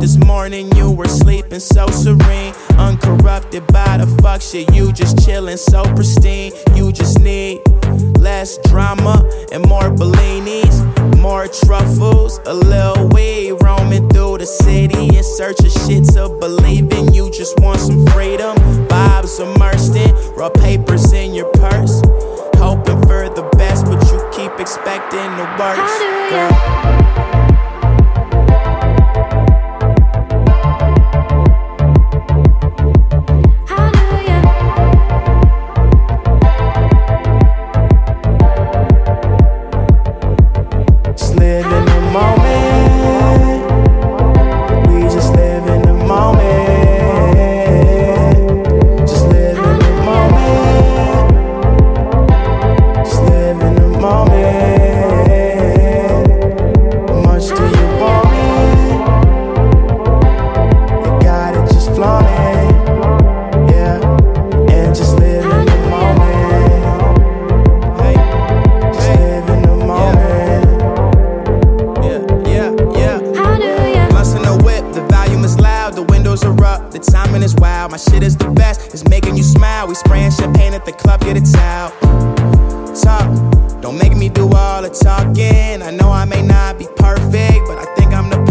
This morning you were sleeping so serene, uncorrupted by the fuck shit. You just chillin' so pristine. You just need less drama and more Bellinis, more truffles, a little weed. Roaming through the city in search of shit to believe in. You just want some freedom, vibes immersed in raw papers in your purse. Hoping for the best, but you keep expecting the worst. Girl. Shit is making you smile. We spraying champagne at the club, get it out. Talk, don't make me do all the talking. I know I may not be perfect, but I think I'm the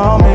moment.